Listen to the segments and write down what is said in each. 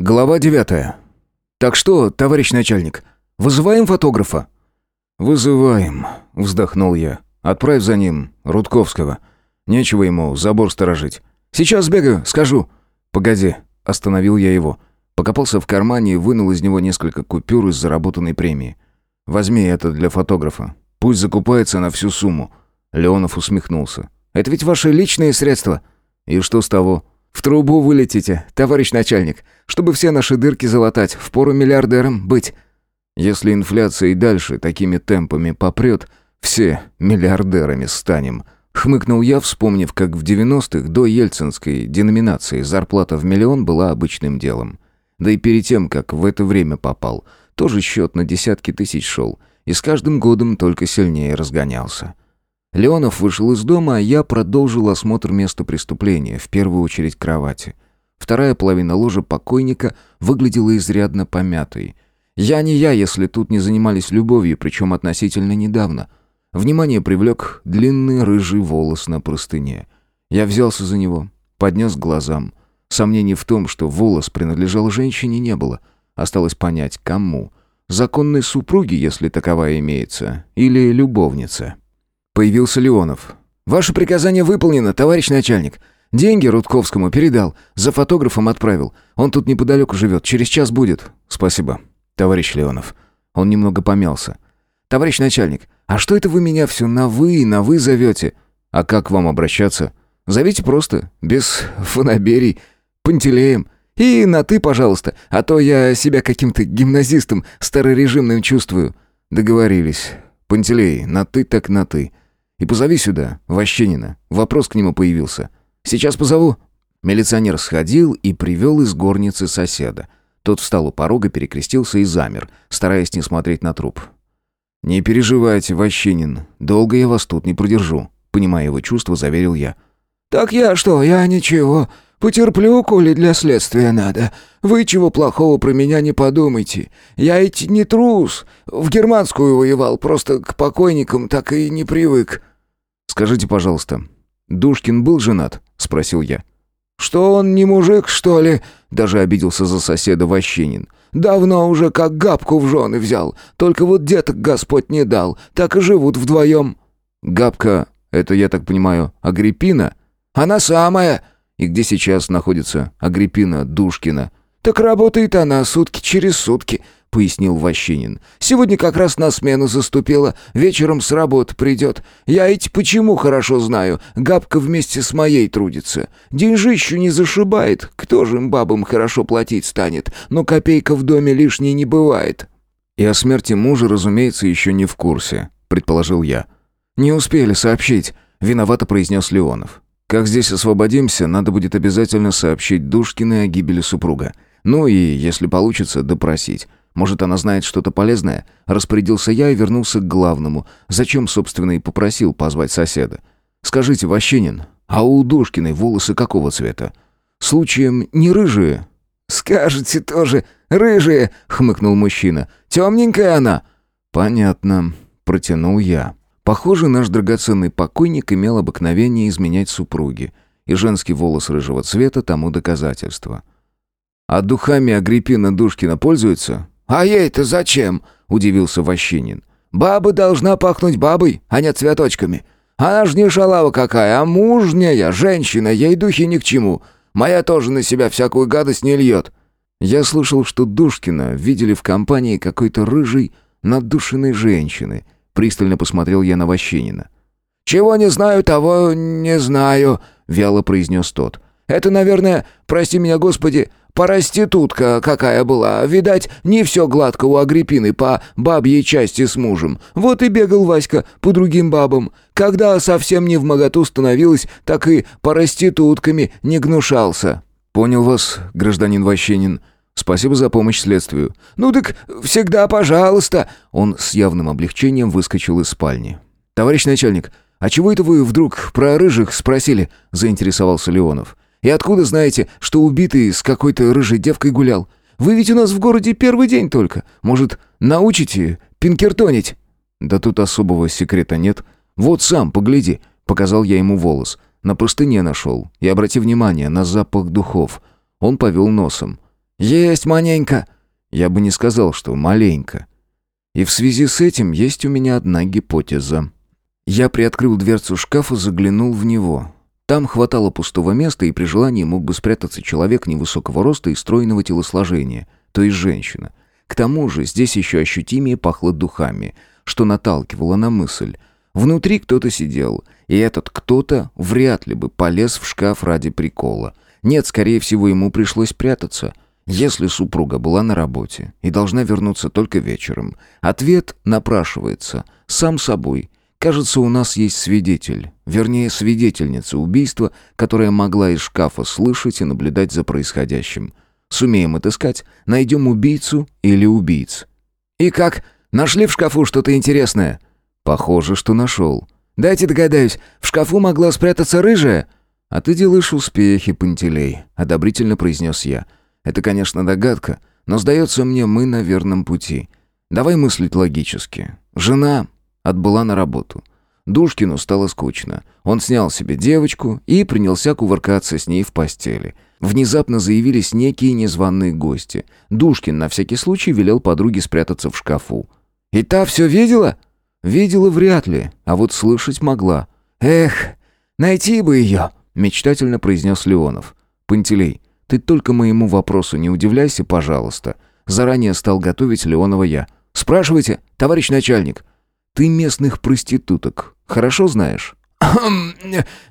Глава девятая. «Так что, товарищ начальник, вызываем фотографа?» «Вызываем», — вздохнул я. «Отправь за ним Рудковского. Нечего ему забор сторожить». «Сейчас бегаю, скажу». «Погоди», — остановил я его. Покопался в кармане и вынул из него несколько купюр из заработанной премии. «Возьми это для фотографа. Пусть закупается на всю сумму». Леонов усмехнулся. «Это ведь ваши личные средства». «И что с того?» «В трубу вылетите, товарищ начальник, чтобы все наши дырки залатать, впору миллиардером быть». «Если инфляция и дальше такими темпами попрет, все миллиардерами станем», — хмыкнул я, вспомнив, как в 90-х до ельцинской деноминации зарплата в миллион была обычным делом. Да и перед тем, как в это время попал, тоже счет на десятки тысяч шел, и с каждым годом только сильнее разгонялся. Леонов вышел из дома, а я продолжил осмотр места преступления, в первую очередь кровати. Вторая половина ложа покойника выглядела изрядно помятой. Я не я, если тут не занимались любовью, причем относительно недавно. Внимание привлек длинный рыжий волос на простыне. Я взялся за него, поднес к глазам. Сомнений в том, что волос принадлежал женщине, не было. Осталось понять, кому. Законной супруге, если таковая имеется, или любовнице. Появился Леонов. «Ваше приказание выполнено, товарищ начальник. Деньги Рудковскому передал, за фотографом отправил. Он тут неподалеку живет, через час будет». «Спасибо, товарищ Леонов». Он немного помялся. «Товарищ начальник, а что это вы меня все на «вы» и на «вы» зовете?» «А как вам обращаться?» «Зовите просто, без фоноберий, Пантелеем. И на «ты», пожалуйста, а то я себя каким-то гимназистом старорежимным чувствую». «Договорились. Пантелей, на «ты» так на «ты». И позови сюда, Ващенина. Вопрос к нему появился. Сейчас позову. Милиционер сходил и привел из горницы соседа. Тот встал у порога, перекрестился и замер, стараясь не смотреть на труп. «Не переживайте, Ващенин, долго я вас тут не продержу», понимая его чувства, заверил я. «Так я что, я ничего. Потерплю, коли для следствия надо. Вы чего плохого про меня не подумайте. Я ведь не трус. В германскую воевал, просто к покойникам так и не привык». «Скажите, пожалуйста, Душкин был женат?» — спросил я. «Что он не мужик, что ли?» — даже обиделся за соседа Ващенин. «Давно уже как габку в жены взял. Только вот деток Господь не дал. Так и живут вдвоем». «Габка, это, я так понимаю, Агриппина?» «Она самая». «И где сейчас находится Агриппина Душкина?» «Так работает она сутки через сутки. — пояснил Ващинин. «Сегодня как раз на смену заступила. Вечером с работы придет. Я ведь почему хорошо знаю. Габка вместе с моей трудится. Деньжищу не зашибает. Кто же им бабам хорошо платить станет? Но копейка в доме лишней не бывает». «И о смерти мужа, разумеется, еще не в курсе», — предположил я. «Не успели сообщить», — виновато произнес Леонов. «Как здесь освободимся, надо будет обязательно сообщить Душкиной о гибели супруга. Ну и, если получится, допросить. Может, она знает что-то полезное? Распорядился я и вернулся к главному. Зачем, собственно, и попросил позвать соседа. Скажите, Ващенин, а у Душкиной волосы какого цвета? Случаем не рыжие? Скажете тоже, рыжие, хмыкнул мужчина. Темненькая она. Понятно, протянул я. Похоже, наш драгоценный покойник имел обыкновение изменять супруги, и женский волос рыжего цвета тому доказательство. А духами Агриппина Душкина пользуется? «А ей-то зачем?» — удивился Ващинин. «Баба должна пахнуть бабой, а не цветочками. Она ж не шалава какая, а мужняя женщина, ей духи ни к чему. Моя тоже на себя всякую гадость не льет». Я слышал, что Душкина видели в компании какой-то рыжей, надушенной женщины. Пристально посмотрел я на Ващинина. «Чего не знаю, того не знаю», — вяло произнес тот. «Это, наверное, прости меня, Господи, Проститутка какая была. Видать, не все гладко у Агриппины по бабьей части с мужем. Вот и бегал Васька по другим бабам. Когда совсем не в моготу становилась, так и проститутками не гнушался». «Понял вас, гражданин Ващенин. Спасибо за помощь следствию». «Ну так всегда пожалуйста». Он с явным облегчением выскочил из спальни. «Товарищ начальник, а чего это вы вдруг про рыжих спросили?» – заинтересовался Леонов. И откуда знаете, что убитый с какой-то рыжей девкой гулял? Вы ведь у нас в городе первый день только. Может, научите пинкертонить?» «Да тут особого секрета нет. Вот сам, погляди», — показал я ему волос. На простыне нашел. И обрати внимание на запах духов. Он повел носом. «Есть маненько». Я бы не сказал, что маленько. И в связи с этим есть у меня одна гипотеза. Я приоткрыл дверцу шкафа, заглянул в него. Там хватало пустого места, и при желании мог бы спрятаться человек невысокого роста и стройного телосложения, то есть женщина. К тому же здесь еще ощутимее пахло духами, что наталкивало на мысль. Внутри кто-то сидел, и этот кто-то вряд ли бы полез в шкаф ради прикола. Нет, скорее всего, ему пришлось прятаться. Если супруга была на работе и должна вернуться только вечером, ответ напрашивается сам собой – Кажется, у нас есть свидетель, вернее, свидетельница убийства, которая могла из шкафа слышать и наблюдать за происходящим. Сумеем отыскать, найдем убийцу или убийц. «И как? Нашли в шкафу что-то интересное?» «Похоже, что нашел». «Дайте догадаюсь, в шкафу могла спрятаться рыжая?» «А ты делаешь успехи, Пантелей», — одобрительно произнес я. «Это, конечно, догадка, но, сдается мне, мы на верном пути. Давай мыслить логически. Жена отбыла на работу. Душкину стало скучно. Он снял себе девочку и принялся кувыркаться с ней в постели. Внезапно заявились некие незваные гости. Душкин на всякий случай велел подруге спрятаться в шкафу. «И та все видела?» «Видела вряд ли, а вот слышать могла». «Эх, найти бы ее!» — мечтательно произнес Леонов. «Пантелей, ты только моему вопросу не удивляйся, пожалуйста». Заранее стал готовить Леонова я. «Спрашивайте, товарищ начальник». Ты местных проституток хорошо знаешь?»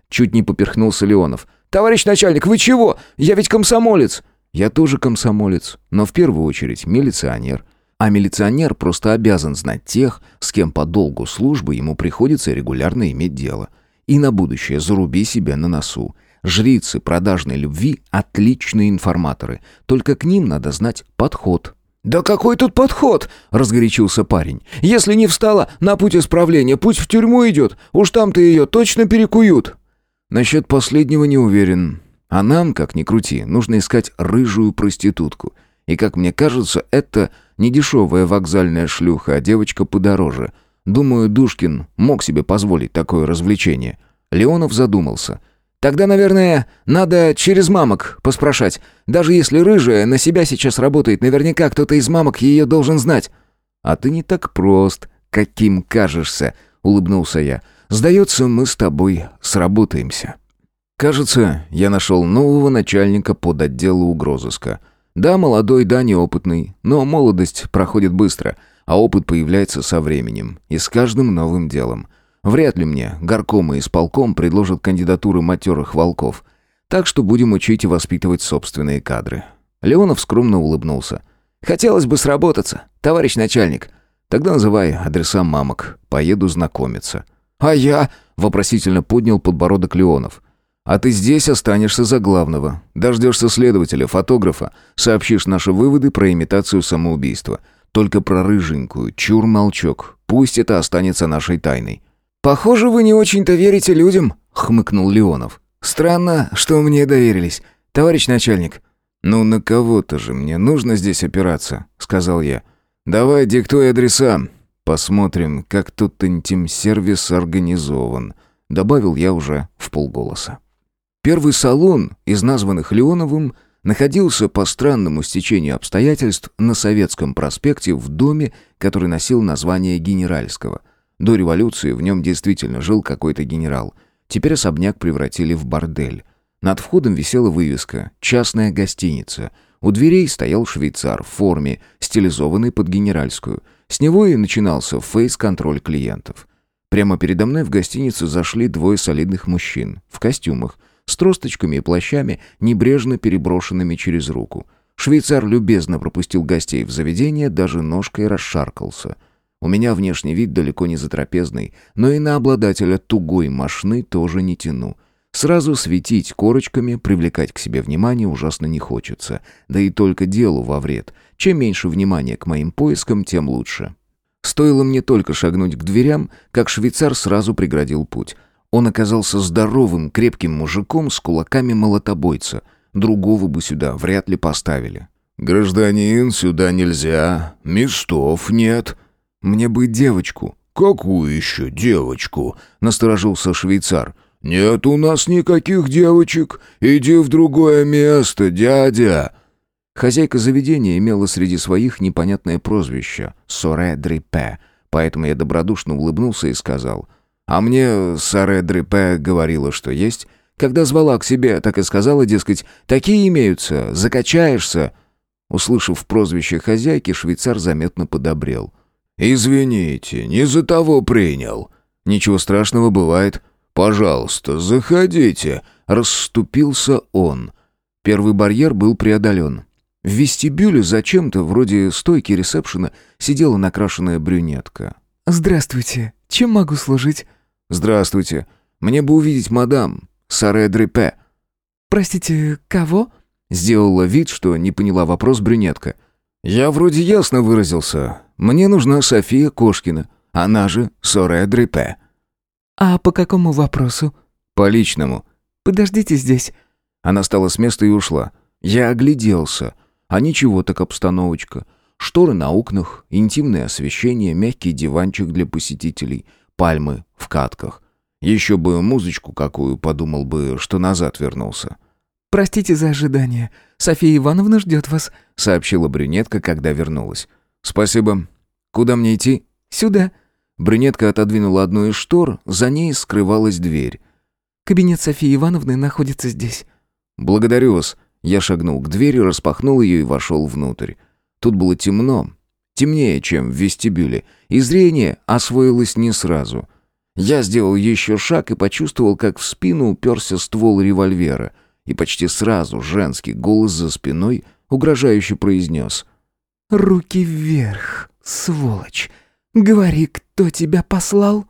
Чуть не поперхнулся Леонов. «Товарищ начальник, вы чего? Я ведь комсомолец!» «Я тоже комсомолец, но в первую очередь милиционер. А милиционер просто обязан знать тех, с кем по долгу службы ему приходится регулярно иметь дело. И на будущее заруби себя на носу. Жрицы продажной любви – отличные информаторы, только к ним надо знать подход, «Да какой тут подход?» — разгорячился парень. «Если не встала на путь исправления, путь в тюрьму идет. Уж там-то ее точно перекуют». «Насчет последнего не уверен. А нам, как ни крути, нужно искать рыжую проститутку. И, как мне кажется, это не дешевая вокзальная шлюха, а девочка подороже. Думаю, Душкин мог себе позволить такое развлечение». Леонов задумался — Тогда, наверное, надо через мамок поспрашать. Даже если рыжая на себя сейчас работает, наверняка кто-то из мамок ее должен знать». «А ты не так прост, каким кажешься», — улыбнулся я. «Сдается, мы с тобой сработаемся». Кажется, я нашел нового начальника под отделу угрозыска. Да, молодой, да, неопытный, но молодость проходит быстро, а опыт появляется со временем и с каждым новым делом. Вряд ли мне горком и исполком предложат кандидатуры матерых волков. Так что будем учить и воспитывать собственные кадры». Леонов скромно улыбнулся. «Хотелось бы сработаться, товарищ начальник». «Тогда называй адреса мамок. Поеду знакомиться». «А я?» — вопросительно поднял подбородок Леонов. «А ты здесь останешься за главного. Дождешься следователя, фотографа. Сообщишь наши выводы про имитацию самоубийства. Только про рыженькую. Чур молчок. Пусть это останется нашей тайной. «Похоже, вы не очень-то верите людям», — хмыкнул Леонов. «Странно, что мне доверились, товарищ начальник». «Ну, на кого-то же мне нужно здесь опираться», — сказал я. «Давай диктуй адреса. Посмотрим, как тут интим-сервис организован», — добавил я уже в полголоса. Первый салон из названных Леоновым находился по странному стечению обстоятельств на Советском проспекте в доме, который носил название Генеральского — до революции в нем действительно жил какой-то генерал. Теперь особняк превратили в бордель. Над входом висела вывеска «Частная гостиница». У дверей стоял швейцар в форме, стилизованный под генеральскую. С него и начинался фейс-контроль клиентов. Прямо передо мной в гостиницу зашли двое солидных мужчин в костюмах, с тросточками и плащами, небрежно переброшенными через руку. Швейцар любезно пропустил гостей в заведение, даже ножкой расшаркался — у меня внешний вид далеко не затрапезный, но и на обладателя тугой мошны тоже не тяну. Сразу светить корочками, привлекать к себе внимание ужасно не хочется. Да и только делу во вред. Чем меньше внимания к моим поискам, тем лучше. Стоило мне только шагнуть к дверям, как швейцар сразу преградил путь. Он оказался здоровым, крепким мужиком с кулаками молотобойца. Другого бы сюда вряд ли поставили. «Гражданин, сюда нельзя. Местов нет», «Мне бы девочку». «Какую еще девочку?» — насторожился швейцар. «Нет у нас никаких девочек. Иди в другое место, дядя». Хозяйка заведения имела среди своих непонятное прозвище «Соре Дрипе», поэтому я добродушно улыбнулся и сказал «А мне Соре Дрипе говорила, что есть». Когда звала к себе, так и сказала, дескать, «Такие имеются, закачаешься». Услышав прозвище хозяйки, швейцар заметно подобрел. «Извините, не за того принял». «Ничего страшного бывает. Пожалуйста, заходите», — расступился он. Первый барьер был преодолен. В вестибюле зачем-то, вроде стойки ресепшена, сидела накрашенная брюнетка. «Здравствуйте. Чем могу служить?» «Здравствуйте. Мне бы увидеть мадам, Саре Дрепе». «Простите, кого?» Сделала вид, что не поняла вопрос брюнетка. «Я вроде ясно выразился. Мне нужна София Кошкина, она же Соре Дрепе». «А по какому вопросу?» «По личному». «Подождите здесь». Она встала с места и ушла. Я огляделся. А ничего так обстановочка. Шторы на окнах, интимное освещение, мягкий диванчик для посетителей, пальмы в катках. Еще бы музычку какую, подумал бы, что назад вернулся. «Простите за ожидание. София Ивановна ждет вас», — сообщила брюнетка, когда вернулась. «Спасибо. Куда мне идти?» «Сюда». Брюнетка отодвинула одну из штор, за ней скрывалась дверь. «Кабинет Софии Ивановны находится здесь». «Благодарю вас». Я шагнул к двери, распахнул ее и вошел внутрь. Тут было темно, темнее, чем в вестибюле, и зрение освоилось не сразу. Я сделал еще шаг и почувствовал, как в спину уперся ствол револьвера, и почти сразу женский голос за спиной угрожающе произнес. «Руки вверх, сволочь! Говори, кто тебя послал?»